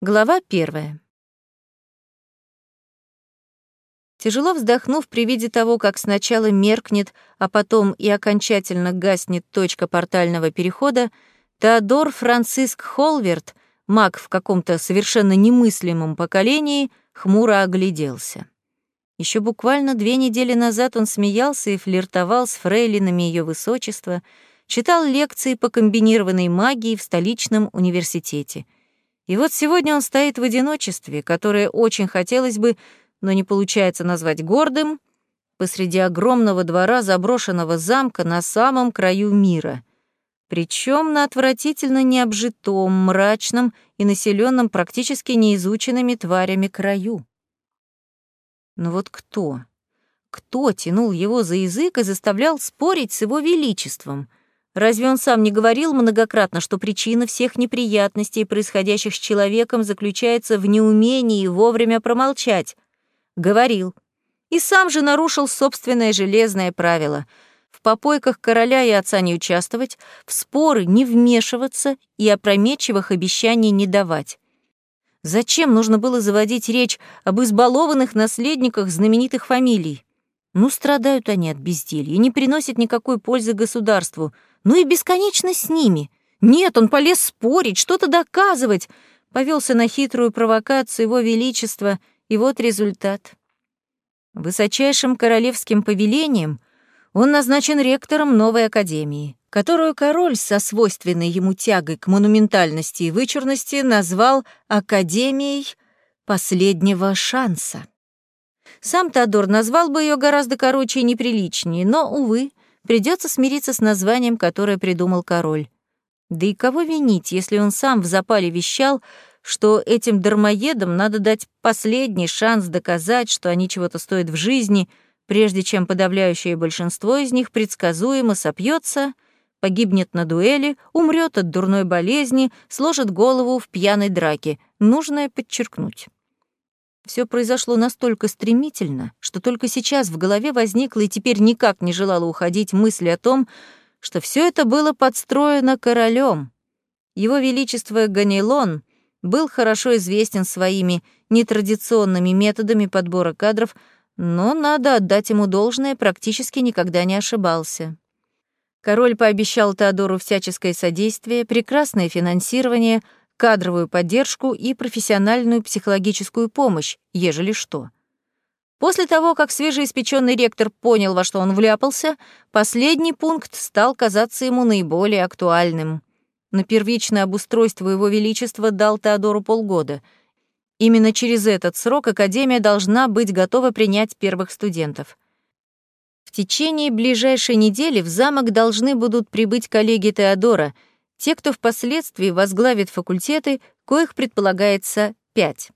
Глава первая. Тяжело вздохнув при виде того, как сначала меркнет, а потом и окончательно гаснет точка портального перехода, Теодор Франциск Холверт, маг в каком-то совершенно немыслимом поколении, хмуро огляделся. Еще буквально две недели назад он смеялся и флиртовал с фрейлинами ее высочества, читал лекции по комбинированной магии в столичном университете — и вот сегодня он стоит в одиночестве, которое очень хотелось бы, но не получается назвать гордым, посреди огромного двора заброшенного замка на самом краю мира. Причем на отвратительно необжитом, мрачном и населенном практически неизученными тварями краю. Но вот кто? Кто тянул его за язык и заставлял спорить с его величеством? Разве он сам не говорил многократно, что причина всех неприятностей, происходящих с человеком, заключается в неумении вовремя промолчать? Говорил. И сам же нарушил собственное железное правило — в попойках короля и отца не участвовать, в споры не вмешиваться и опрометчивых обещаний не давать. Зачем нужно было заводить речь об избалованных наследниках знаменитых фамилий? Ну, страдают они от безделья, не приносят никакой пользы государству — ну и бесконечно с ними. Нет, он полез спорить, что-то доказывать. Повелся на хитрую провокацию его величества, и вот результат. Высочайшим королевским повелением он назначен ректором новой академии, которую король со свойственной ему тягой к монументальности и вычурности назвал Академией последнего шанса. Сам Теодор назвал бы ее гораздо короче и неприличнее, но, увы, Придется смириться с названием, которое придумал король. Да и кого винить, если он сам в запале вещал, что этим дармоедам надо дать последний шанс доказать, что они чего-то стоят в жизни, прежде чем подавляющее большинство из них предсказуемо сопьется, погибнет на дуэли, умрет от дурной болезни, сложит голову в пьяной драке. Нужно подчеркнуть. Все произошло настолько стремительно, что только сейчас в голове возникла и теперь никак не желала уходить мысль о том, что все это было подстроено королем. Его Величество Ганилон был хорошо известен своими нетрадиционными методами подбора кадров, но надо отдать ему должное, практически никогда не ошибался. Король пообещал Теодору всяческое содействие, прекрасное финансирование — кадровую поддержку и профессиональную психологическую помощь, ежели что. После того, как свежеиспеченный ректор понял, во что он вляпался, последний пункт стал казаться ему наиболее актуальным. На первичное обустройство его величества дал Теодору полгода. Именно через этот срок Академия должна быть готова принять первых студентов. В течение ближайшей недели в замок должны будут прибыть коллеги Теодора — те, кто впоследствии возглавит факультеты, коих предполагается пять.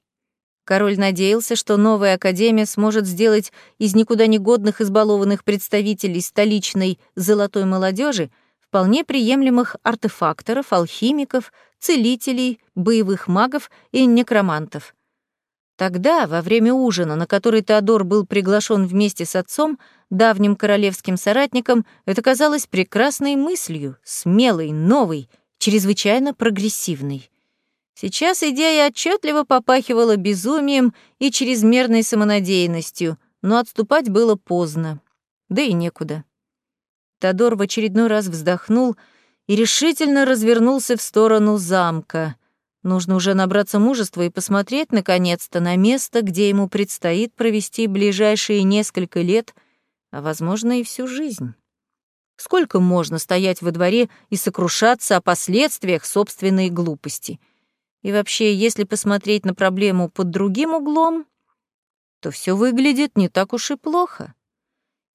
Король надеялся, что новая академия сможет сделать из никуда не годных избалованных представителей столичной золотой молодежи вполне приемлемых артефакторов, алхимиков, целителей, боевых магов и некромантов. Тогда, во время ужина, на который Теодор был приглашен вместе с отцом, давним королевским соратником, это казалось прекрасной мыслью, смелой, новой, чрезвычайно прогрессивной. Сейчас идея отчетливо попахивала безумием и чрезмерной самонадеянностью, но отступать было поздно. Да и некуда. Тодор в очередной раз вздохнул и решительно развернулся в сторону замка. Нужно уже набраться мужества и посмотреть, наконец-то, на место, где ему предстоит провести ближайшие несколько лет, а, возможно, и всю жизнь. Сколько можно стоять во дворе и сокрушаться о последствиях собственной глупости? И вообще, если посмотреть на проблему под другим углом, то все выглядит не так уж и плохо.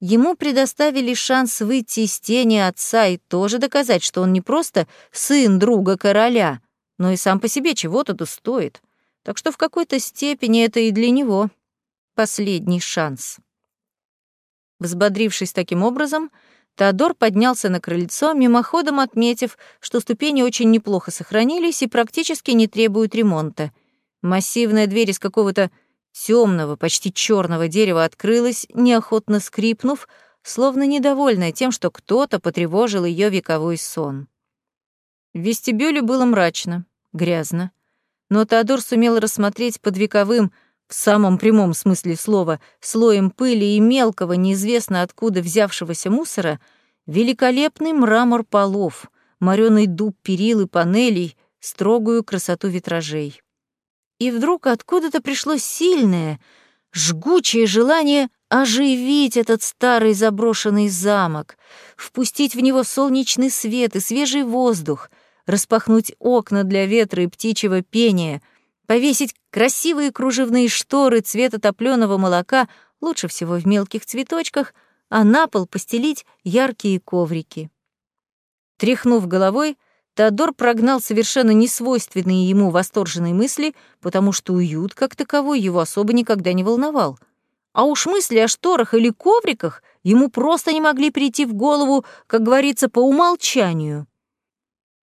Ему предоставили шанс выйти из тени отца и тоже доказать, что он не просто сын друга короля, но и сам по себе чего-то стоит. Так что в какой-то степени это и для него последний шанс. Взбодрившись таким образом, Теодор поднялся на крыльцо, мимоходом отметив, что ступени очень неплохо сохранились и практически не требуют ремонта. Массивная дверь из какого-то темного, почти черного дерева открылась, неохотно скрипнув, словно недовольная тем, что кто-то потревожил ее вековой сон. В вестибюле было мрачно, грязно. Но Теодор сумел рассмотреть под вековым, в самом прямом смысле слова, слоем пыли и мелкого, неизвестно откуда взявшегося мусора, великолепный мрамор полов, морёный дуб перил и панелей, строгую красоту витражей. И вдруг откуда-то пришло сильное, жгучее желание оживить этот старый заброшенный замок, впустить в него солнечный свет и свежий воздух, распахнуть окна для ветра и птичьего пения, повесить красивые кружевные шторы цвета топлёного молока, лучше всего в мелких цветочках, а на пол постелить яркие коврики. Тряхнув головой, Теодор прогнал совершенно несвойственные ему восторженные мысли, потому что уют как таковой его особо никогда не волновал. А уж мысли о шторах или ковриках ему просто не могли прийти в голову, как говорится, по умолчанию.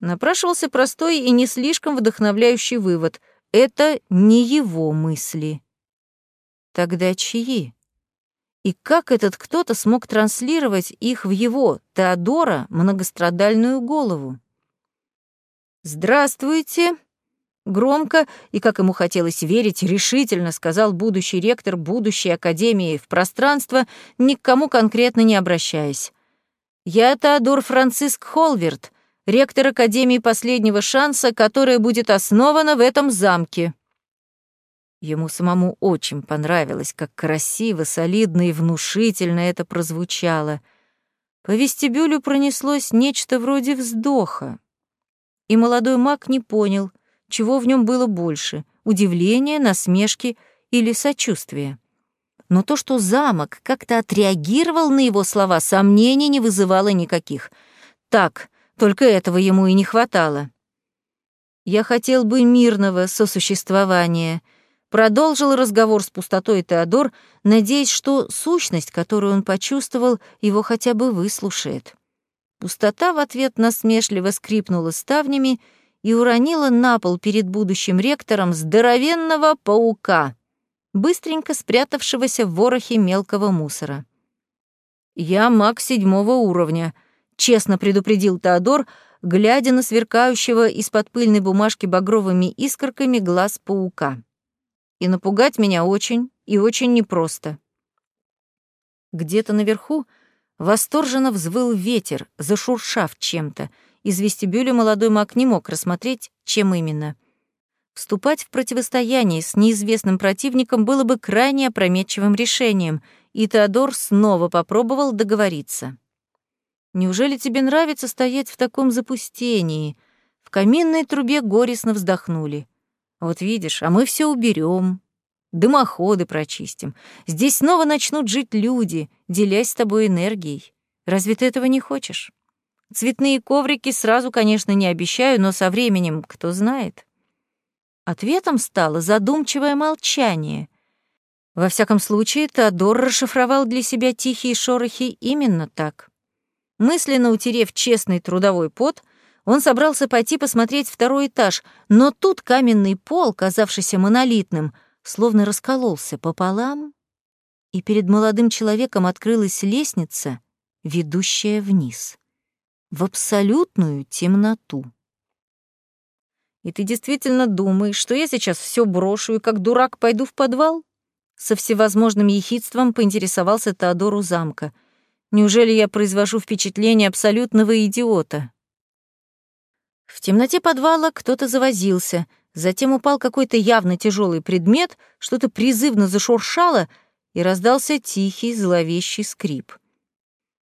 Напрашивался простой и не слишком вдохновляющий вывод — это не его мысли. Тогда чьи? И как этот кто-то смог транслировать их в его, Теодора, многострадальную голову? «Здравствуйте!» Громко и, как ему хотелось верить, решительно сказал будущий ректор будущей академии в пространство, ни к кому конкретно не обращаясь. «Я Теодор Франциск Холверт, ректор Академии последнего шанса, которая будет основана в этом замке». Ему самому очень понравилось, как красиво, солидно и внушительно это прозвучало. По вестибюлю пронеслось нечто вроде вздоха и молодой маг не понял, чего в нем было больше — удивления, насмешки или сочувствия. Но то, что замок как-то отреагировал на его слова, сомнений не вызывало никаких. Так, только этого ему и не хватало. «Я хотел бы мирного сосуществования», — продолжил разговор с пустотой Теодор, надеясь, что сущность, которую он почувствовал, его хотя бы выслушает. Пустота в ответ насмешливо скрипнула ставнями и уронила на пол перед будущим ректором здоровенного паука, быстренько спрятавшегося в ворохе мелкого мусора. «Я маг седьмого уровня», — честно предупредил Теодор, глядя на сверкающего из-под пыльной бумажки багровыми искорками глаз паука. «И напугать меня очень и очень непросто». Где-то наверху Восторженно взвыл ветер, зашуршав чем-то. Из вестибюля молодой маг не мог рассмотреть, чем именно. Вступать в противостояние с неизвестным противником было бы крайне опрометчивым решением, и Теодор снова попробовал договориться. «Неужели тебе нравится стоять в таком запустении?» В каминной трубе горестно вздохнули. «Вот видишь, а мы все уберем, дымоходы прочистим. Здесь снова начнут жить люди, делясь с тобой энергией. Разве ты этого не хочешь? Цветные коврики сразу, конечно, не обещаю, но со временем, кто знает. Ответом стало задумчивое молчание. Во всяком случае, Теодор расшифровал для себя тихие шорохи именно так. Мысленно утерев честный трудовой пот, он собрался пойти посмотреть второй этаж, но тут каменный пол, казавшийся монолитным, словно раскололся пополам, и перед молодым человеком открылась лестница, ведущая вниз, в абсолютную темноту. «И ты действительно думаешь, что я сейчас все брошу и как дурак пойду в подвал?» Со всевозможным ехидством поинтересовался Теодору замка. «Неужели я произвожу впечатление абсолютного идиота?» В темноте подвала кто-то завозился — Затем упал какой-то явно тяжелый предмет, что-то призывно зашуршало, и раздался тихий зловещий скрип.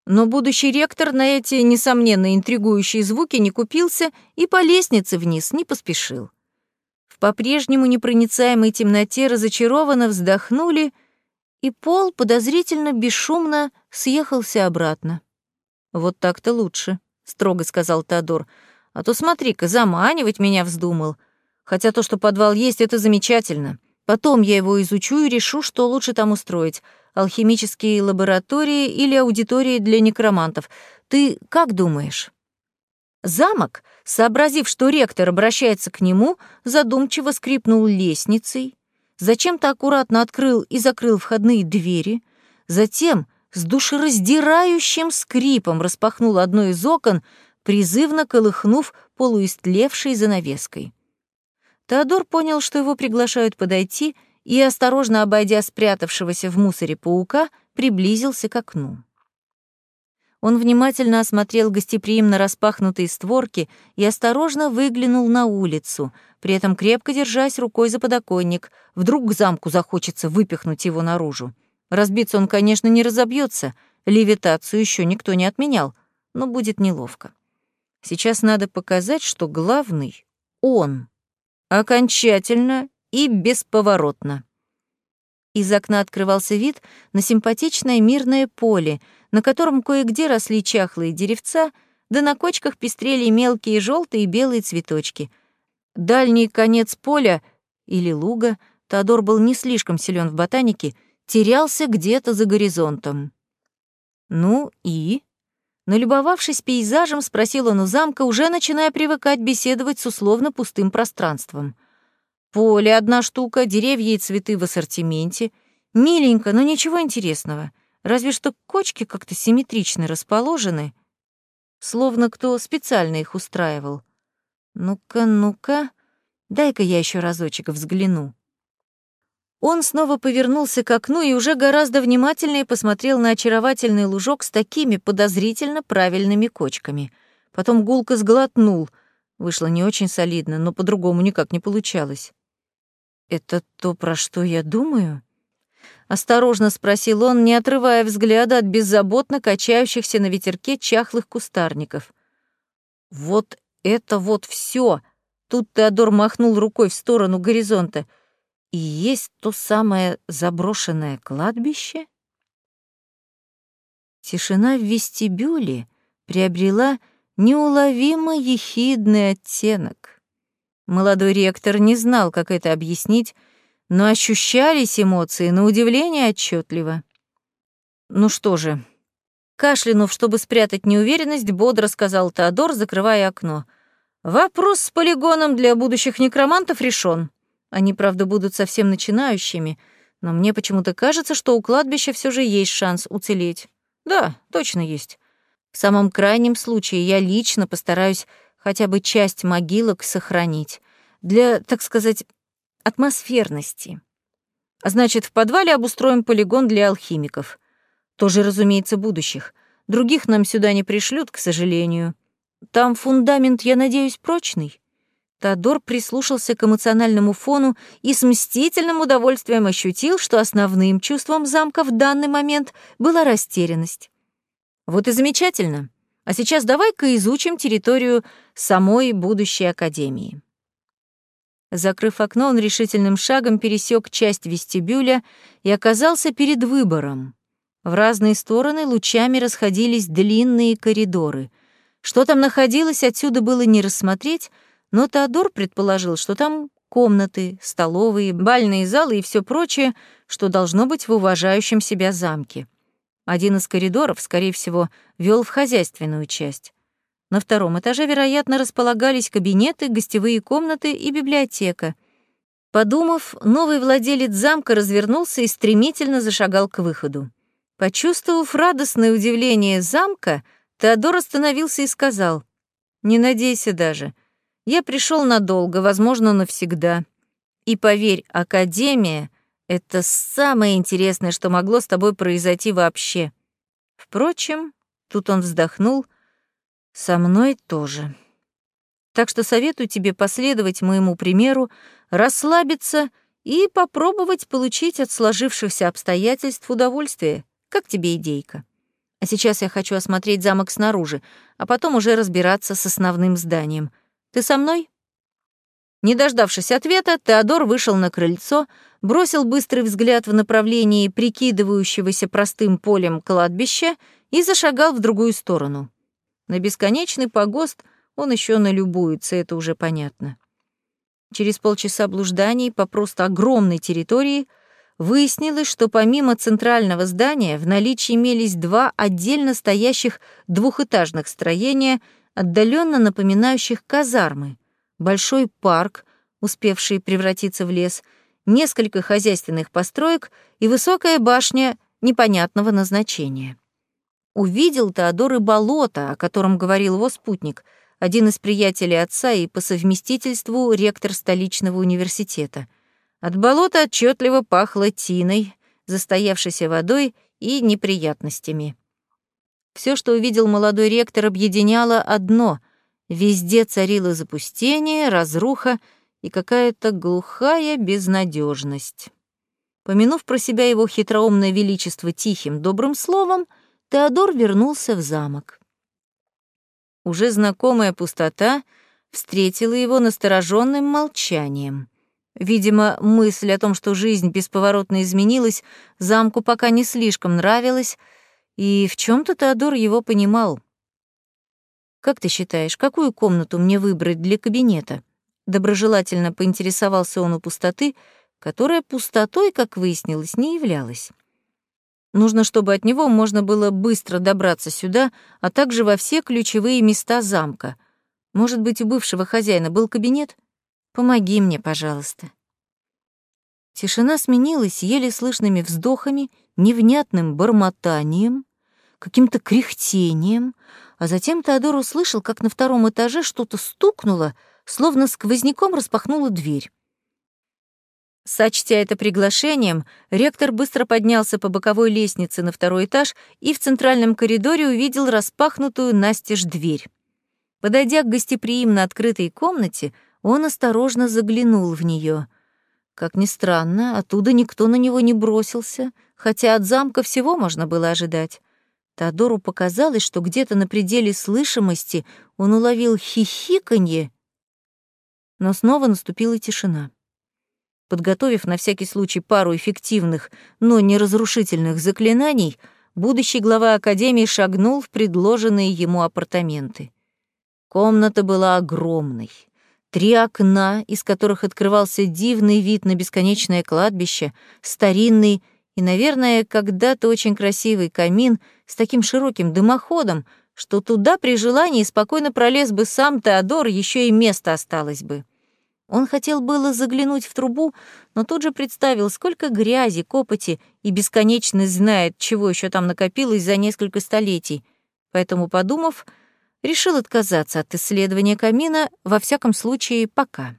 Но будущий ректор на эти, несомненно, интригующие звуки не купился и по лестнице вниз не поспешил. В по-прежнему непроницаемой темноте разочарованно вздохнули, и пол подозрительно бесшумно съехался обратно. «Вот так-то лучше», — строго сказал Теодор. «А то смотри-ка, заманивать меня вздумал. Хотя то, что подвал есть, это замечательно. Потом я его изучу и решу, что лучше там устроить. Алхимические лаборатории или аудитории для некромантов. Ты как думаешь? Замок, сообразив, что ректор обращается к нему, задумчиво скрипнул лестницей, зачем-то аккуратно открыл и закрыл входные двери, затем с душераздирающим скрипом распахнул одно из окон, призывно колыхнув полуистлевшей занавеской. Теодор понял, что его приглашают подойти, и, осторожно обойдя спрятавшегося в мусоре паука, приблизился к окну. Он внимательно осмотрел гостеприимно распахнутые створки и осторожно выглянул на улицу, при этом крепко держась рукой за подоконник. Вдруг к замку захочется выпихнуть его наружу. Разбиться он, конечно, не разобьется, левитацию еще никто не отменял, но будет неловко. Сейчас надо показать, что главный — он. Окончательно и бесповоротно. Из окна открывался вид на симпатичное мирное поле, на котором кое-где росли чахлые деревца, да на кочках пестрели мелкие желтые и белые цветочки. Дальний конец поля или луга, Теодор был не слишком силен в ботанике, терялся где-то за горизонтом. «Ну и?» Налюбовавшись пейзажем, спросил он у замка, уже начиная привыкать беседовать с условно пустым пространством. Поле одна штука, деревья и цветы в ассортименте. Миленько, но ничего интересного. Разве что кочки как-то симметрично расположены, словно кто специально их устраивал. Ну-ка, ну-ка, дай-ка я еще разочек взгляну. Он снова повернулся к окну и уже гораздо внимательнее посмотрел на очаровательный лужок с такими подозрительно правильными кочками. Потом гулко сглотнул. Вышло не очень солидно, но по-другому никак не получалось. «Это то, про что я думаю?» Осторожно спросил он, не отрывая взгляда от беззаботно качающихся на ветерке чахлых кустарников. «Вот это вот все! Тут Теодор махнул рукой в сторону горизонта — и есть то самое заброшенное кладбище? Тишина в вестибюле приобрела неуловимо ехидный оттенок. Молодой ректор не знал, как это объяснить, но ощущались эмоции на удивление отчетливо. Ну что же, кашлянув, чтобы спрятать неуверенность, бодро сказал Теодор, закрывая окно. Вопрос с полигоном для будущих некромантов решен. Они, правда, будут совсем начинающими, но мне почему-то кажется, что у кладбища все же есть шанс уцелеть. Да, точно есть. В самом крайнем случае я лично постараюсь хотя бы часть могилок сохранить. Для, так сказать, атмосферности. А значит, в подвале обустроим полигон для алхимиков. Тоже, разумеется, будущих. Других нам сюда не пришлют, к сожалению. Там фундамент, я надеюсь, прочный. Теодор прислушался к эмоциональному фону и с мстительным удовольствием ощутил, что основным чувством замка в данный момент была растерянность. Вот и замечательно. А сейчас давай-ка изучим территорию самой будущей академии. Закрыв окно, он решительным шагом пересек часть вестибюля и оказался перед выбором. В разные стороны лучами расходились длинные коридоры. Что там находилось, отсюда было не рассмотреть, но Теодор предположил, что там комнаты, столовые, бальные залы и все прочее, что должно быть в уважающем себя замке. Один из коридоров, скорее всего, вел в хозяйственную часть. На втором этаже, вероятно, располагались кабинеты, гостевые комнаты и библиотека. Подумав, новый владелец замка развернулся и стремительно зашагал к выходу. Почувствовав радостное удивление замка, Теодор остановился и сказал, «Не надейся даже, я пришел надолго, возможно, навсегда. И поверь, Академия — это самое интересное, что могло с тобой произойти вообще. Впрочем, тут он вздохнул, со мной тоже. Так что советую тебе последовать моему примеру, расслабиться и попробовать получить от сложившихся обстоятельств удовольствие. Как тебе идейка? А сейчас я хочу осмотреть замок снаружи, а потом уже разбираться с основным зданием — ты со мной?» Не дождавшись ответа, Теодор вышел на крыльцо, бросил быстрый взгляд в направлении прикидывающегося простым полем кладбища и зашагал в другую сторону. На бесконечный погост он еще налюбуется, это уже понятно. Через полчаса блужданий по просто огромной территории выяснилось, что помимо центрального здания в наличии имелись два отдельно стоящих двухэтажных строения — отдаленно напоминающих казармы, большой парк, успевший превратиться в лес, несколько хозяйственных построек и высокая башня непонятного назначения. Увидел Теодор и болото, о котором говорил его спутник. один из приятелей отца и по совместительству ректор столичного университета. От болота отчетливо пахло тиной, застоявшейся водой и неприятностями. Все, что увидел молодой ректор, объединяло одно — везде царило запустение, разруха и какая-то глухая безнадежность. Помянув про себя его хитроумное величество тихим, добрым словом, Теодор вернулся в замок. Уже знакомая пустота встретила его настороженным молчанием. Видимо, мысль о том, что жизнь бесповоротно изменилась, замку пока не слишком нравилась, и в чем то Теодор его понимал. «Как ты считаешь, какую комнату мне выбрать для кабинета?» Доброжелательно поинтересовался он у пустоты, которая пустотой, как выяснилось, не являлась. Нужно, чтобы от него можно было быстро добраться сюда, а также во все ключевые места замка. Может быть, у бывшего хозяина был кабинет? Помоги мне, пожалуйста. Тишина сменилась еле слышными вздохами, невнятным бормотанием, каким-то кряхтением, а затем Теодор услышал, как на втором этаже что-то стукнуло, словно сквозняком распахнула дверь. Сочтя это приглашением, ректор быстро поднялся по боковой лестнице на второй этаж и в центральном коридоре увидел распахнутую настежь дверь. Подойдя к гостеприимно открытой комнате, он осторожно заглянул в нее. Как ни странно, оттуда никто на него не бросился, хотя от замка всего можно было ожидать. Теодору показалось, что где-то на пределе слышимости он уловил хихиканье, но снова наступила тишина. Подготовив на всякий случай пару эффективных, но не разрушительных заклинаний, будущий глава Академии шагнул в предложенные ему апартаменты. Комната была огромной. Три окна, из которых открывался дивный вид на бесконечное кладбище, старинный и, наверное, когда-то очень красивый камин с таким широким дымоходом, что туда при желании спокойно пролез бы сам Теодор, еще и место осталось бы. Он хотел было заглянуть в трубу, но тут же представил, сколько грязи, копоти и бесконечно знает, чего еще там накопилось за несколько столетий. Поэтому, подумав, решил отказаться от исследования камина, во всяком случае, пока.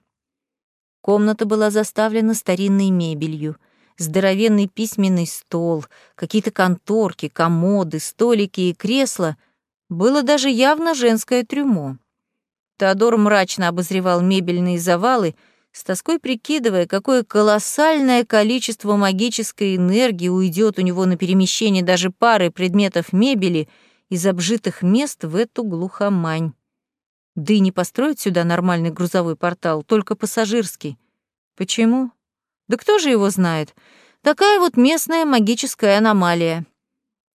Комната была заставлена старинной мебелью. Здоровенный письменный стол, какие-то конторки, комоды, столики и кресла. Было даже явно женское трюмо. Теодор мрачно обозревал мебельные завалы, с тоской прикидывая, какое колоссальное количество магической энергии уйдет у него на перемещение даже пары предметов мебели из обжитых мест в эту глухомань. Да и не построить сюда нормальный грузовой портал, только пассажирский. Почему? Да кто же его знает? Такая вот местная магическая аномалия.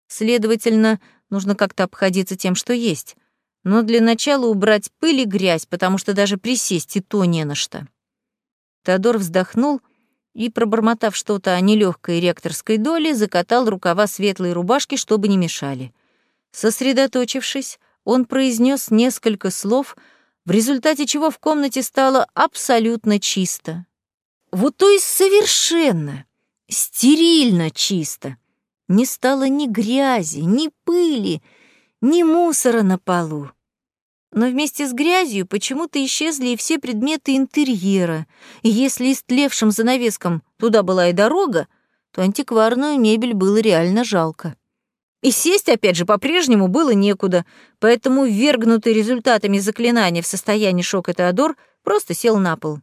Следовательно, нужно как-то обходиться тем, что есть но для начала убрать пыль и грязь, потому что даже присесть и то не на что. Теодор вздохнул и, пробормотав что-то о нелегкой ректорской доле, закатал рукава светлой рубашки, чтобы не мешали. Сосредоточившись, он произнес несколько слов, в результате чего в комнате стало абсолютно чисто. Вот то есть совершенно, стерильно чисто. Не стало ни грязи, ни пыли, ни мусора на полу. Но вместе с грязью почему-то исчезли и все предметы интерьера, и если истлевшим занавеском туда была и дорога, то антикварную мебель было реально жалко. И сесть, опять же, по-прежнему было некуда, поэтому ввергнутый результатами заклинания в состоянии шока Теодор просто сел на пол.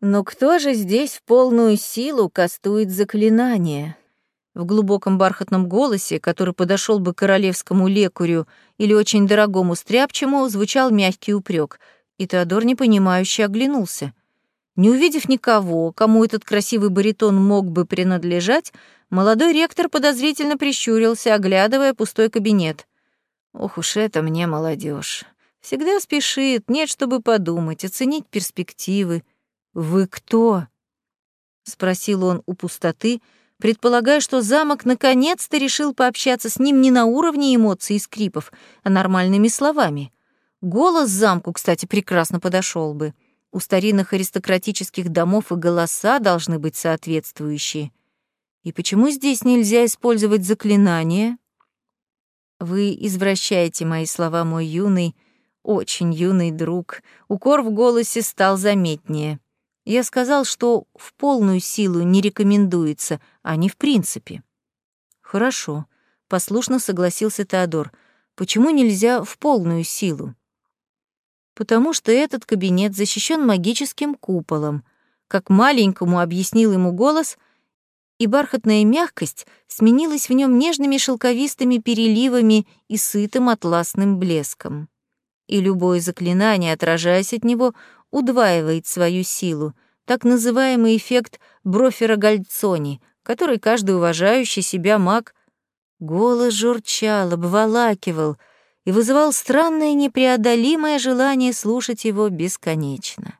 Но кто же здесь в полную силу кастует заклинание? В глубоком бархатном голосе, который подошел бы королевскому лекарю или очень дорогому стряпчему, звучал мягкий упрек, и Теодор непонимающе оглянулся. Не увидев никого, кому этот красивый баритон мог бы принадлежать, молодой ректор подозрительно прищурился, оглядывая пустой кабинет. «Ох уж это мне молодежь! Всегда спешит, нет, чтобы подумать, оценить перспективы. Вы кто?» — спросил он у пустоты, — предполагая, что замок наконец-то решил пообщаться с ним не на уровне эмоций и скрипов, а нормальными словами. Голос замку, кстати, прекрасно подошел бы. У старинных аристократических домов и голоса должны быть соответствующие. И почему здесь нельзя использовать заклинания? Вы извращаете мои слова, мой юный, очень юный друг. Укор в голосе стал заметнее. Я сказал, что в полную силу не рекомендуется, а не в принципе. Хорошо, послушно согласился Теодор. Почему нельзя в полную силу? Потому что этот кабинет защищен магическим куполом. Как маленькому объяснил ему голос, и бархатная мягкость сменилась в нем нежными шелковистыми переливами и сытым атласным блеском. И любое заклинание, отражаясь от него, удваивает свою силу, так называемый эффект Брофера-Гальцони, который каждый уважающий себя маг голос журчал, обволакивал и вызывал странное непреодолимое желание слушать его бесконечно.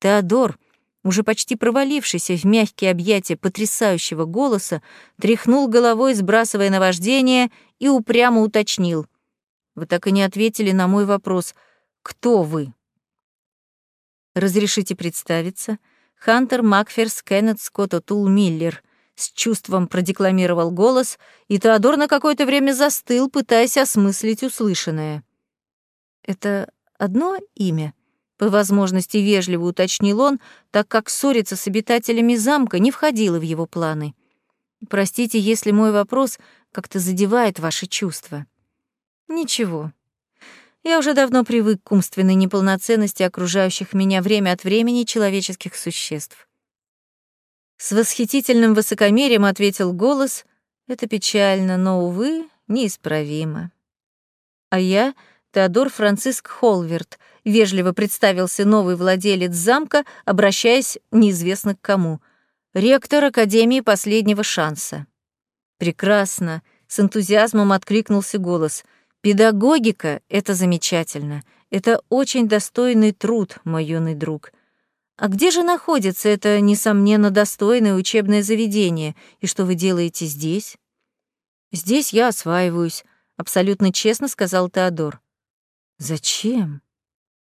Теодор, уже почти провалившийся в мягкие объятия потрясающего голоса, тряхнул головой, сбрасывая наваждение, и упрямо уточнил. «Вы так и не ответили на мой вопрос. Кто вы?» «Разрешите представиться?» Хантер Макферс Кеннет Скотт Отул Миллер с чувством продекламировал голос, и Теодор на какое-то время застыл, пытаясь осмыслить услышанное. «Это одно имя?» По возможности вежливо уточнил он, так как ссориться с обитателями замка не входило в его планы. «Простите, если мой вопрос как-то задевает ваши чувства». «Ничего. Я уже давно привык к умственной неполноценности окружающих меня время от времени человеческих существ». С восхитительным высокомерием ответил голос. «Это печально, но, увы, неисправимо». А я — Теодор Франциск Холверт, вежливо представился новый владелец замка, обращаясь неизвестно к кому. Ректор Академии последнего шанса. Прекрасно, с энтузиазмом откликнулся голос. Педагогика — это замечательно. Это очень достойный труд, мой юный друг. А где же находится это, несомненно, достойное учебное заведение, и что вы делаете здесь? Здесь я осваиваюсь, абсолютно честно сказал Теодор. Зачем?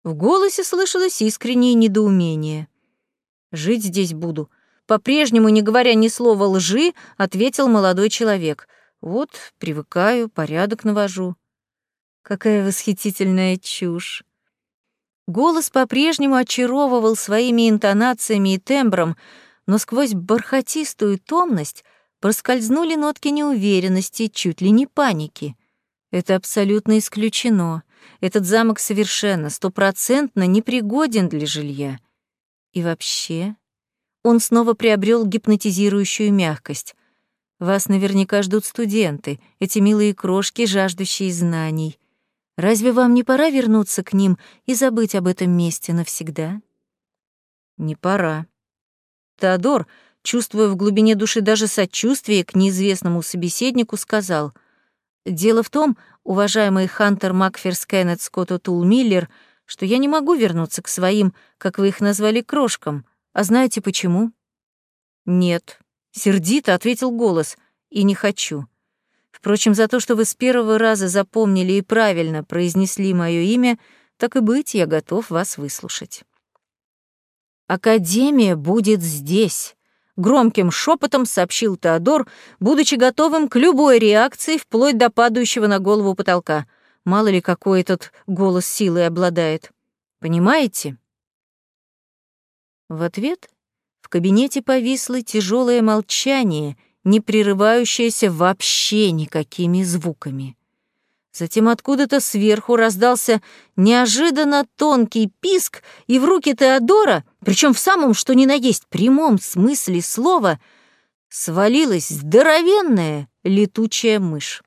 В голосе слышалось искреннее недоумение. Жить здесь буду. По-прежнему, не говоря ни слова лжи, ответил молодой человек. Вот, привыкаю, порядок навожу. Какая восхитительная чушь. Голос по-прежнему очаровывал своими интонациями и тембром, но сквозь бархатистую томность проскользнули нотки неуверенности, чуть ли не паники. Это абсолютно исключено. Этот замок совершенно, стопроцентно непригоден для жилья. И вообще, он снова приобрел гипнотизирующую мягкость. Вас наверняка ждут студенты, эти милые крошки, жаждущие знаний. Разве вам не пора вернуться к ним и забыть об этом месте навсегда? Не пора. Теодор, чувствуя в глубине души даже сочувствие к неизвестному собеседнику, сказал — Дело в том, уважаемый Хантер Макферс Кеннет Скотт Тул Миллер, что я не могу вернуться к своим, как вы их назвали, крошкам. А знаете почему? Нет. Сердито ответил голос. И не хочу. Впрочем, за то, что вы с первого раза запомнили и правильно произнесли мое имя, так и быть, я готов вас выслушать. Академия будет здесь, громким шепотом сообщил Теодор, будучи готовым к любой реакции вплоть до падающего на голову потолка. Мало ли какой этот голос силой обладает. Понимаете? В ответ в кабинете повисло тяжелое молчание, не прерывающееся вообще никакими звуками. Затем откуда-то сверху раздался неожиданно тонкий писк, и в руки Теодора, причем в самом что ни на есть прямом смысле слова, свалилась здоровенная летучая мышь.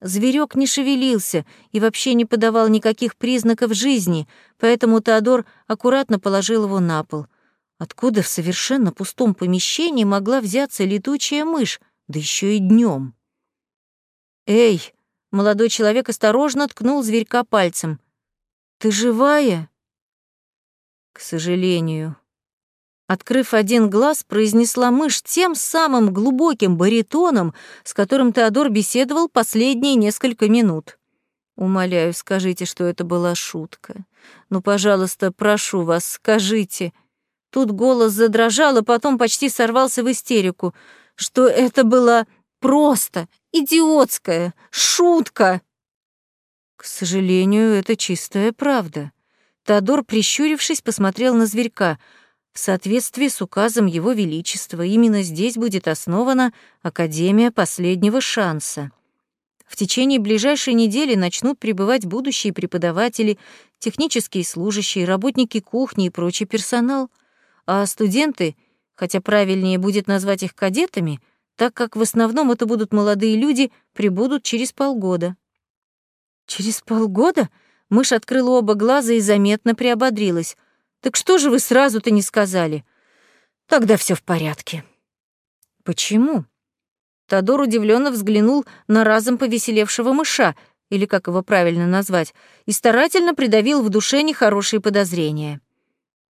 Зверек не шевелился и вообще не подавал никаких признаков жизни, поэтому Теодор аккуратно положил его на пол. Откуда в совершенно пустом помещении могла взяться летучая мышь, да еще и днем? «Эй!» Молодой человек осторожно ткнул зверька пальцем. «Ты живая?» «К сожалению». Открыв один глаз, произнесла мышь тем самым глубоким баритоном, с которым Теодор беседовал последние несколько минут. «Умоляю, скажите, что это была шутка. Ну, пожалуйста, прошу вас, скажите». Тут голос задрожал, а потом почти сорвался в истерику, что это была просто идиотская шутка. К сожалению, это чистая правда. Теодор, прищурившись, посмотрел на зверька. В соответствии с указом Его Величества, именно здесь будет основана Академия последнего шанса. В течение ближайшей недели начнут прибывать будущие преподаватели, технические служащие, работники кухни и прочий персонал. А студенты, хотя правильнее будет назвать их кадетами, так как в основном это будут молодые люди, прибудут через полгода. Через полгода? Мышь открыла оба глаза и заметно приободрилась. Так что же вы сразу-то не сказали? Тогда все в порядке. Почему? Тодор удивленно взглянул на разом повеселевшего мыша, или как его правильно назвать, и старательно придавил в душе нехорошие подозрения.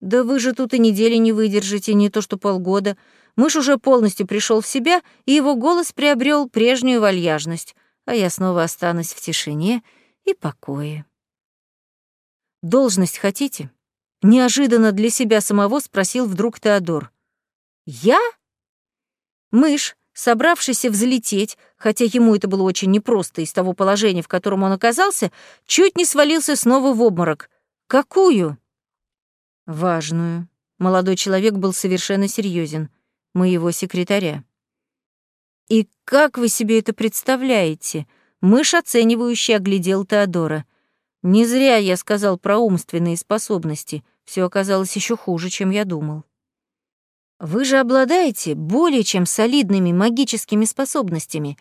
«Да вы же тут и недели не выдержите, не то что полгода. Мышь уже полностью пришел в себя, и его голос приобрел прежнюю вальяжность, а я снова останусь в тишине и покое». «Должность хотите?» — неожиданно для себя самого спросил вдруг Теодор. «Я?» Мышь, собравшийся взлететь, хотя ему это было очень непросто из того положения, в котором он оказался, чуть не свалился снова в обморок. «Какую?» «Важную». Молодой человек был совершенно серьезен. Моего секретаря. «И как вы себе это представляете?» Мышь оценивающе оглядел Теодора. «Не зря я сказал про умственные способности. Все оказалось еще хуже, чем я думал». Вы же обладаете более чем солидными магическими способностями.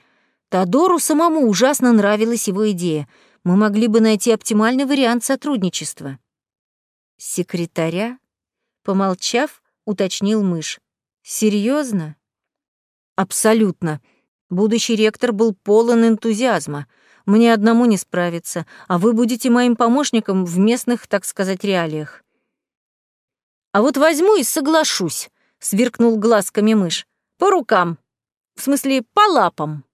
Тодору самому ужасно нравилась его идея. Мы могли бы найти оптимальный вариант сотрудничества. Секретаря? Помолчав, уточнил мышь. Серьезно? Абсолютно. Будущий ректор был полон энтузиазма. Мне одному не справиться, а вы будете моим помощником в местных, так сказать, реалиях. А вот возьму и соглашусь, — сверкнул глазками мышь. «По рукам. В смысле, по лапам».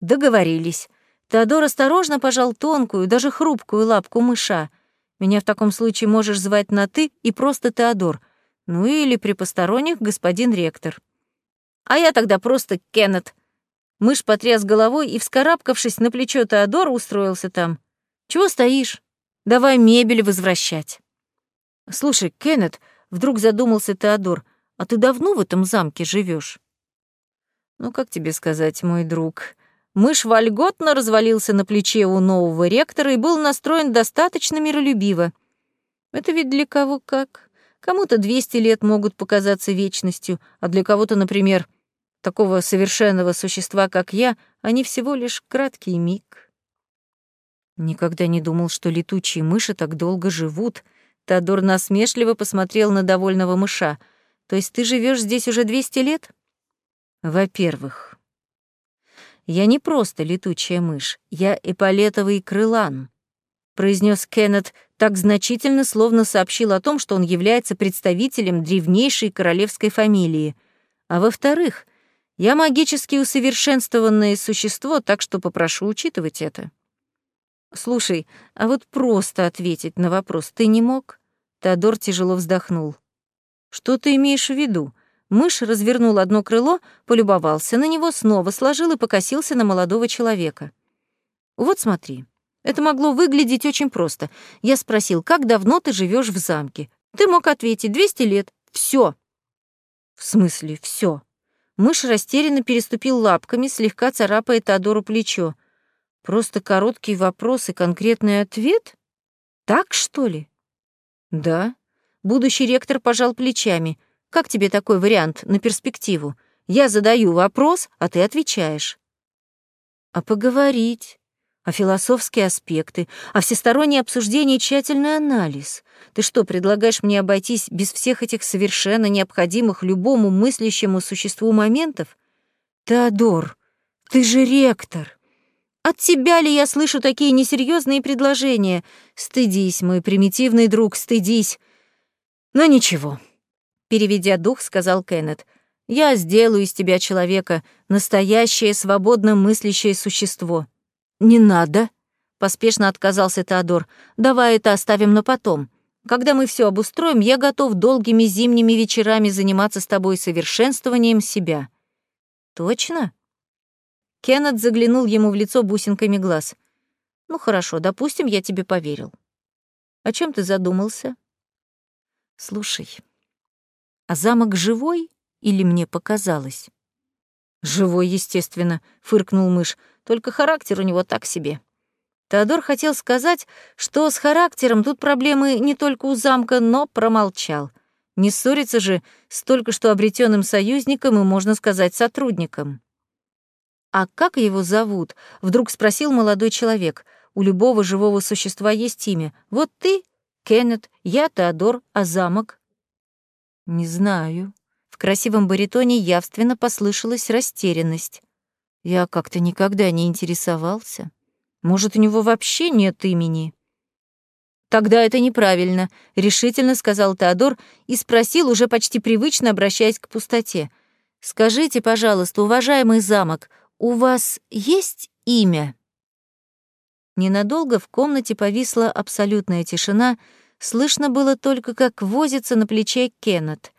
Договорились. Теодор осторожно пожал тонкую, даже хрупкую лапку мыша. Меня в таком случае можешь звать на «ты» и просто Теодор. Ну или при посторонних господин ректор. А я тогда просто Кеннет. Мышь потряс головой и, вскарабкавшись на плечо Теодора, устроился там. «Чего стоишь? Давай мебель возвращать». «Слушай, Кеннет», — вдруг задумался Теодор, — а ты давно в этом замке живешь? Ну, как тебе сказать, мой друг? Мышь вольготно развалился на плече у нового ректора и был настроен достаточно миролюбиво. Это ведь для кого как. Кому-то 200 лет могут показаться вечностью, а для кого-то, например, такого совершенного существа, как я, они всего лишь краткий миг. Никогда не думал, что летучие мыши так долго живут. Теодор насмешливо посмотрел на довольного мыша — то есть ты живешь здесь уже 200 лет? Во-первых, я не просто летучая мышь, я эполетовый крылан, произнес Кеннет так значительно, словно сообщил о том, что он является представителем древнейшей королевской фамилии. А во-вторых, я магически усовершенствованное существо, так что попрошу учитывать это. Слушай, а вот просто ответить на вопрос ты не мог? Теодор тяжело вздохнул. «Что ты имеешь в виду?» Мышь развернул одно крыло, полюбовался на него, снова сложил и покосился на молодого человека. «Вот смотри, это могло выглядеть очень просто. Я спросил, как давно ты живешь в замке? Ты мог ответить, 200 лет. Все. «В смысле все? Мышь растерянно переступил лапками, слегка царапая Теодору плечо. «Просто короткий вопрос и конкретный ответ? Так, что ли?» «Да», Будущий ректор пожал плечами. «Как тебе такой вариант на перспективу? Я задаю вопрос, а ты отвечаешь». «А поговорить?» а философские аспекты, а всестороннее обсуждение и тщательный анализ. Ты что, предлагаешь мне обойтись без всех этих совершенно необходимых любому мыслящему существу моментов? Теодор, ты же ректор. От тебя ли я слышу такие несерьезные предложения? Стыдись, мой примитивный друг, стыдись. Но ничего. Переведя дух, сказал Кеннет. Я сделаю из тебя человека, настоящее, свободно мыслящее существо. Не надо, поспешно отказался Теодор. Давай это оставим на потом. Когда мы все обустроим, я готов долгими зимними вечерами заниматься с тобой совершенствованием себя. Точно? Кеннет заглянул ему в лицо бусинками глаз. Ну хорошо, допустим, я тебе поверил. О чем ты задумался? Слушай, а замок живой или мне показалось? Живой, естественно, фыркнул мышь, только характер у него так себе. Теодор хотел сказать, что с характером тут проблемы не только у замка, но промолчал. Не ссориться же с только что обретенным союзником и, можно сказать, сотрудником. «А как его зовут?» — вдруг спросил молодой человек. «У любого живого существа есть имя. Вот ты, Кеннет, я Теодор, а замок?» «Не знаю». В красивом баритоне явственно послышалась растерянность. Я как-то никогда не интересовался. Может, у него вообще нет имени? Тогда это неправильно, решительно сказал Теодор и спросил, уже почти привычно обращаясь к пустоте. Скажите, пожалуйста, уважаемый замок, у вас есть имя? Ненадолго в комнате повисла абсолютная тишина, слышно было только, как возится на плече Кеннет.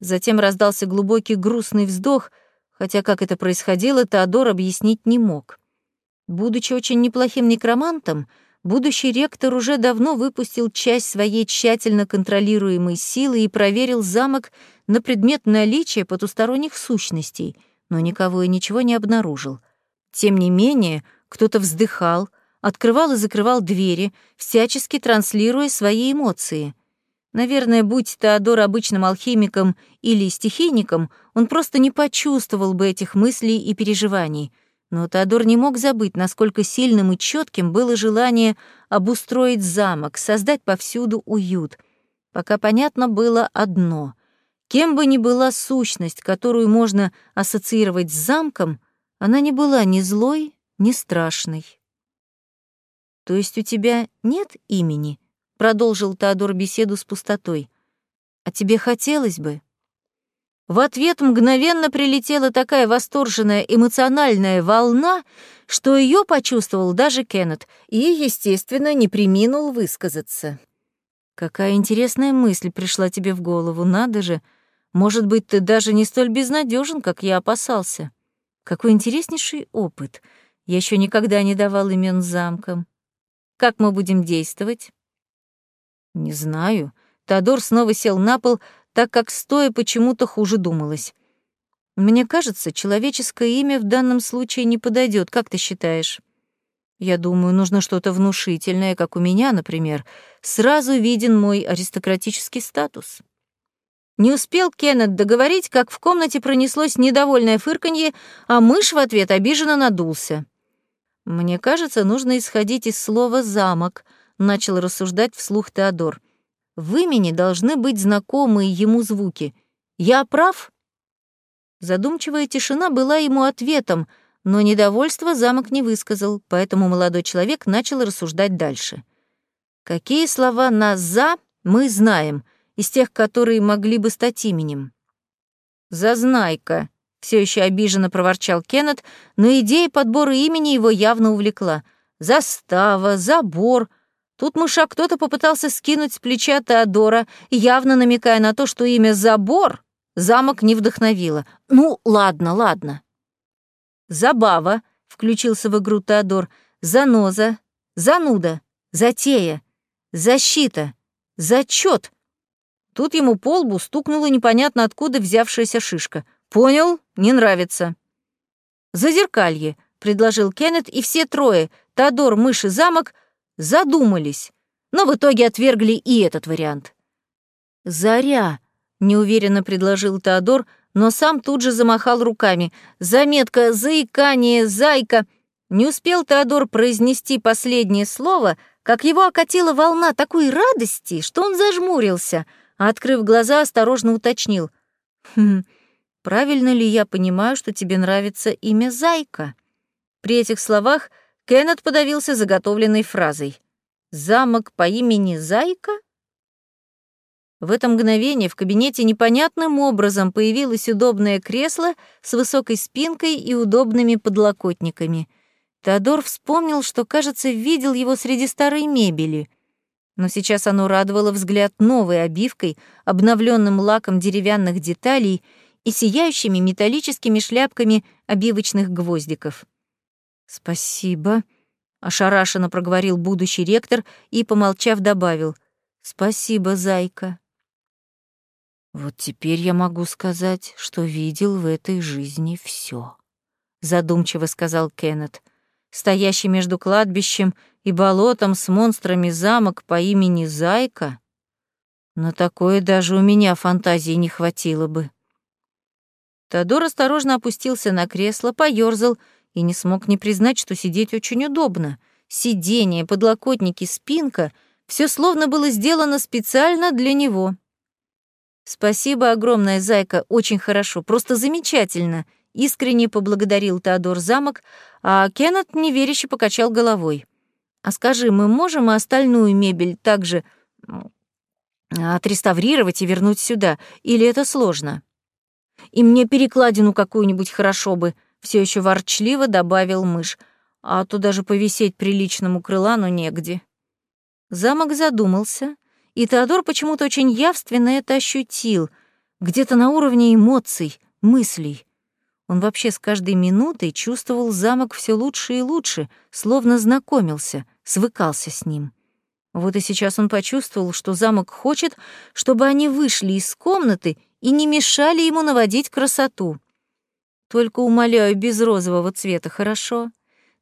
Затем раздался глубокий грустный вздох — хотя как это происходило, Теодор объяснить не мог. Будучи очень неплохим некромантом, будущий ректор уже давно выпустил часть своей тщательно контролируемой силы и проверил замок на предмет наличия потусторонних сущностей, но никого и ничего не обнаружил. Тем не менее, кто-то вздыхал, открывал и закрывал двери, всячески транслируя свои эмоции — Наверное, будь Теодор обычным алхимиком или стихийником, он просто не почувствовал бы этих мыслей и переживаний. Но Теодор не мог забыть, насколько сильным и четким было желание обустроить замок, создать повсюду уют. Пока понятно было одно. Кем бы ни была сущность, которую можно ассоциировать с замком, она не была ни злой, ни страшной. «То есть у тебя нет имени?» продолжил Теодор беседу с пустотой. А тебе хотелось бы? В ответ мгновенно прилетела такая восторженная эмоциональная волна, что ее почувствовал даже Кеннет и, естественно, не приминул высказаться. Какая интересная мысль пришла тебе в голову, надо же. Может быть, ты даже не столь безнадежен, как я опасался. Какой интереснейший опыт. Я еще никогда не давал имен замкам. Как мы будем действовать? Не знаю. Теодор снова сел на пол, так как стоя почему-то хуже думалось. Мне кажется, человеческое имя в данном случае не подойдет, как ты считаешь? Я думаю, нужно что-то внушительное, как у меня, например. Сразу виден мой аристократический статус. Не успел Кеннет договорить, как в комнате пронеслось недовольное фырканье, а мышь в ответ обиженно надулся. Мне кажется, нужно исходить из слова «замок», начал рассуждать вслух Теодор. В имени должны быть знакомые ему звуки. Я прав? Задумчивая тишина была ему ответом, но недовольство замок не высказал, поэтому молодой человек начал рассуждать дальше. Какие слова на «за» мы знаем, из тех, которые могли бы стать именем? «Зазнайка», — все еще обиженно проворчал Кеннет, но идея подбора имени его явно увлекла. «Застава», «забор», Тут мышак кто-то попытался скинуть с плеча Теодора, явно намекая на то, что имя «Забор» замок не вдохновило. Ну, ладно, ладно. «Забава», — включился в игру Теодор, «заноза», «зануда», «затея», «защита», «зачет». Тут ему по лбу стукнула непонятно откуда взявшаяся шишка. «Понял, не нравится». «Зазеркалье», — предложил Кеннет, и все трое, Теодор, мышь и замок, задумались, но в итоге отвергли и этот вариант. «Заря», — неуверенно предложил Теодор, но сам тут же замахал руками. «Заметка, заикание, зайка». Не успел Теодор произнести последнее слово, как его окатила волна такой радости, что он зажмурился, а, открыв глаза, осторожно уточнил. «Хм, правильно ли я понимаю, что тебе нравится имя Зайка?» При этих словах — Кеннет подавился заготовленной фразой. «Замок по имени Зайка?» В это мгновение в кабинете непонятным образом появилось удобное кресло с высокой спинкой и удобными подлокотниками. Теодор вспомнил, что, кажется, видел его среди старой мебели. Но сейчас оно радовало взгляд новой обивкой, обновленным лаком деревянных деталей и сияющими металлическими шляпками обивочных гвоздиков. «Спасибо», — ошарашенно проговорил будущий ректор и, помолчав, добавил. Спасибо, зайка. Вот теперь я могу сказать, что видел в этой жизни все, задумчиво сказал Кеннет. Стоящий между кладбищем и болотом с монстрами замок по имени Зайка. На такое даже у меня фантазии не хватило бы. Тодор осторожно опустился на кресло, поёрзал и не смог не признать, что сидеть очень удобно. Сиденье, подлокотники, спинка — все словно было сделано специально для него. «Спасибо огромное, зайка, очень хорошо, просто замечательно», — искренне поблагодарил Теодор замок, а Кеннет неверяще покачал головой. «А скажи, мы можем остальную мебель также отреставрировать и вернуть сюда, или это сложно?» И мне перекладину какую-нибудь хорошо бы, все еще ворчливо добавил мышь, а то даже повисеть приличному крылану негде. Замок задумался, и Теодор почему-то очень явственно это ощутил, где-то на уровне эмоций, мыслей. Он вообще с каждой минутой чувствовал замок все лучше и лучше, словно знакомился, свыкался с ним. Вот и сейчас он почувствовал, что замок хочет, чтобы они вышли из комнаты и не мешали ему наводить красоту. Только умоляю, без розового цвета, хорошо?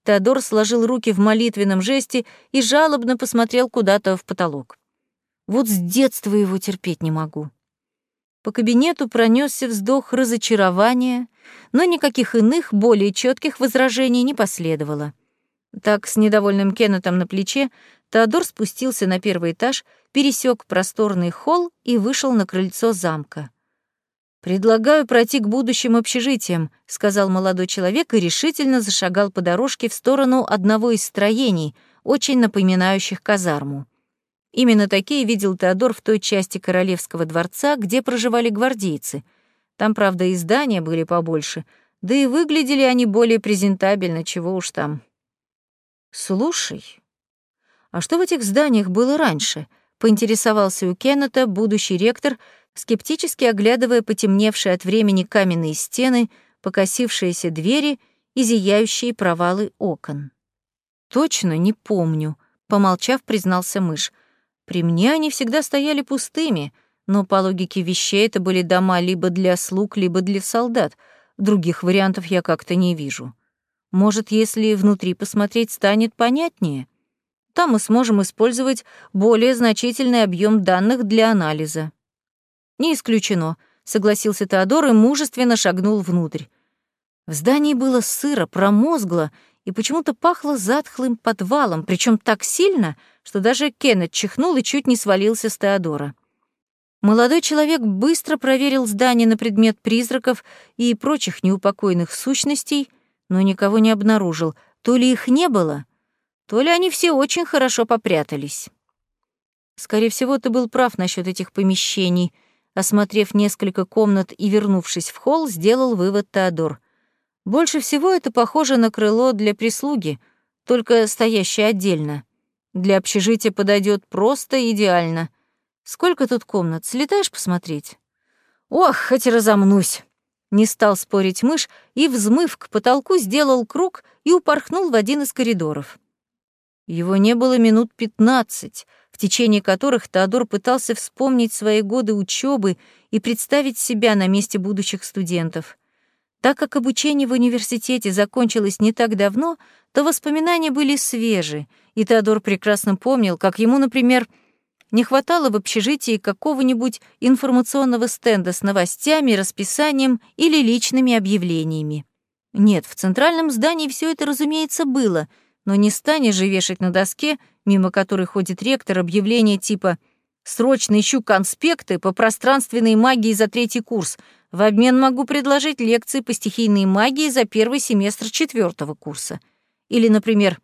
Теодор сложил руки в молитвенном жесте и жалобно посмотрел куда-то в потолок. Вот с детства его терпеть не могу. По кабинету пронесся вздох разочарования, но никаких иных, более четких возражений не последовало. Так, с недовольным Кеннетом на плече, Теодор спустился на первый этаж, пересек просторный холл и вышел на крыльцо замка. «Предлагаю пройти к будущим общежитиям», — сказал молодой человек и решительно зашагал по дорожке в сторону одного из строений, очень напоминающих казарму. Именно такие видел Теодор в той части Королевского дворца, где проживали гвардейцы. Там, правда, и здания были побольше, да и выглядели они более презентабельно, чего уж там. «Слушай, а что в этих зданиях было раньше?» — поинтересовался у Кеннета будущий ректор — скептически оглядывая потемневшие от времени каменные стены, покосившиеся двери и зияющие провалы окон. «Точно не помню», — помолчав, признался мышь. «При мне они всегда стояли пустыми, но по логике вещей это были дома либо для слуг, либо для солдат. Других вариантов я как-то не вижу. Может, если внутри посмотреть, станет понятнее? Там мы сможем использовать более значительный объем данных для анализа». «Не исключено», — согласился Теодор и мужественно шагнул внутрь. В здании было сыро, промозгло и почему-то пахло затхлым подвалом, причем так сильно, что даже Кеннет чихнул и чуть не свалился с Теодора. Молодой человек быстро проверил здание на предмет призраков и прочих неупокоенных сущностей, но никого не обнаружил. То ли их не было, то ли они все очень хорошо попрятались. Скорее всего, ты был прав насчет этих помещений — Осмотрев несколько комнат и вернувшись в холл, сделал вывод Теодор. Больше всего это похоже на крыло для прислуги, только стоящее отдельно. Для общежития подойдет просто идеально. Сколько тут комнат? Слетаешь посмотреть? Ох, хоть разомнусь. Не стал спорить мышь и, взмыв к потолку, сделал круг и упорхнул в один из коридоров. Его не было минут пятнадцать — в течение которых Теодор пытался вспомнить свои годы учебы и представить себя на месте будущих студентов. Так как обучение в университете закончилось не так давно, то воспоминания были свежи, и Теодор прекрасно помнил, как ему, например, не хватало в общежитии какого-нибудь информационного стенда с новостями, расписанием или личными объявлениями. Нет, в центральном здании все это, разумеется, было, но не станешь же вешать на доске мимо которой ходит ректор, объявление типа «Срочно ищу конспекты по пространственной магии за третий курс. В обмен могу предложить лекции по стихийной магии за первый семестр четвертого курса». Или, например,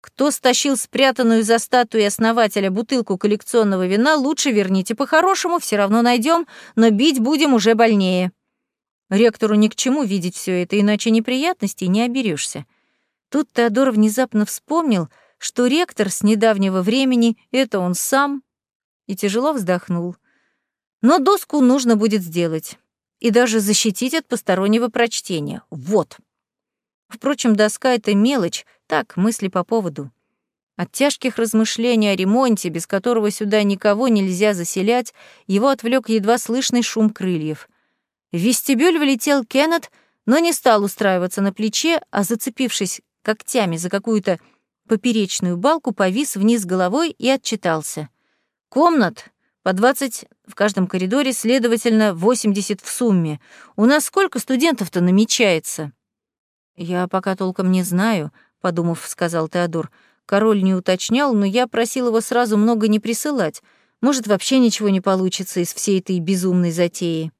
«Кто стащил спрятанную за статуей основателя бутылку коллекционного вина, лучше верните по-хорошему, все равно найдем, но бить будем уже больнее». Ректору ни к чему видеть все это, иначе неприятностей не оберешься. Тут Теодор внезапно вспомнил — что ректор с недавнего времени — это он сам, и тяжело вздохнул. Но доску нужно будет сделать и даже защитить от постороннего прочтения. Вот. Впрочем, доска — это мелочь, Так, мысли по поводу. От тяжких размышлений о ремонте, без которого сюда никого нельзя заселять, его отвлек едва слышный шум крыльев. В вестибюль влетел Кеннет, но не стал устраиваться на плече, а, зацепившись когтями за какую-то поперечную балку, повис вниз головой и отчитался. «Комнат по 20 в каждом коридоре, следовательно, 80 в сумме. У нас сколько студентов-то намечается?» «Я пока толком не знаю», — подумав, сказал Теодор. Король не уточнял, но я просил его сразу много не присылать. Может, вообще ничего не получится из всей этой безумной затеи.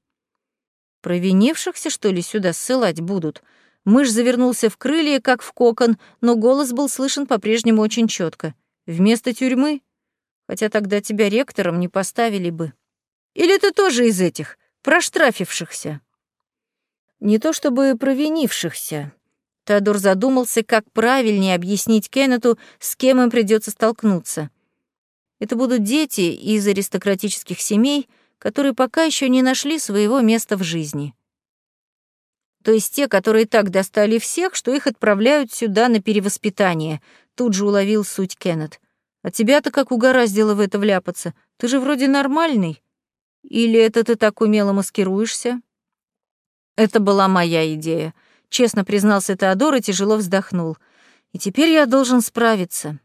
Провинившихся, что ли, сюда ссылать будут? Мышь завернулся в крылья, как в кокон, но голос был слышен по-прежнему очень четко. Вместо тюрьмы? Хотя тогда тебя ректором не поставили бы. Или ты тоже из этих, проштрафившихся? Не то чтобы провинившихся. Теодор задумался, как правильнее объяснить Кеннету, с кем им придется столкнуться. Это будут дети из аристократических семей, которые пока еще не нашли своего места в жизни. То есть те, которые так достали всех, что их отправляют сюда на перевоспитание. Тут же уловил суть Кеннет. А тебя-то как угораздило в это вляпаться? Ты же вроде нормальный. Или это ты так умело маскируешься? Это была моя идея. Честно признался Теодор и тяжело вздохнул. И теперь я должен справиться.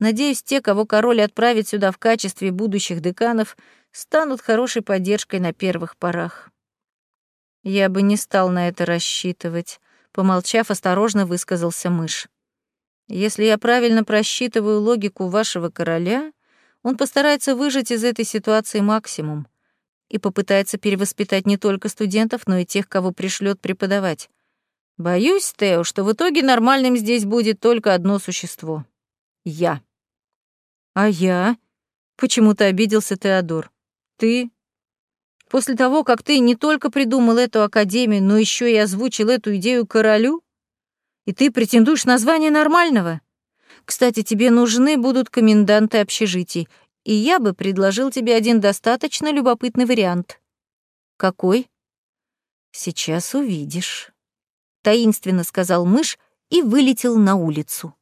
Надеюсь, те, кого король отправит сюда в качестве будущих деканов, станут хорошей поддержкой на первых порах. Я бы не стал на это рассчитывать, помолчав, осторожно высказался мышь. Если я правильно просчитываю логику вашего короля, он постарается выжать из этой ситуации максимум и попытается перевоспитать не только студентов, но и тех, кого пришлет преподавать. Боюсь, Тео, что в итоге нормальным здесь будет только одно существо — я. А я? Почему-то обиделся Теодор. Ты? После того, как ты не только придумал эту академию, но еще и озвучил эту идею королю? И ты претендуешь на звание нормального? Кстати, тебе нужны будут коменданты общежитий, и я бы предложил тебе один достаточно любопытный вариант. Какой? Сейчас увидишь таинственно сказал мышь и вылетел на улицу.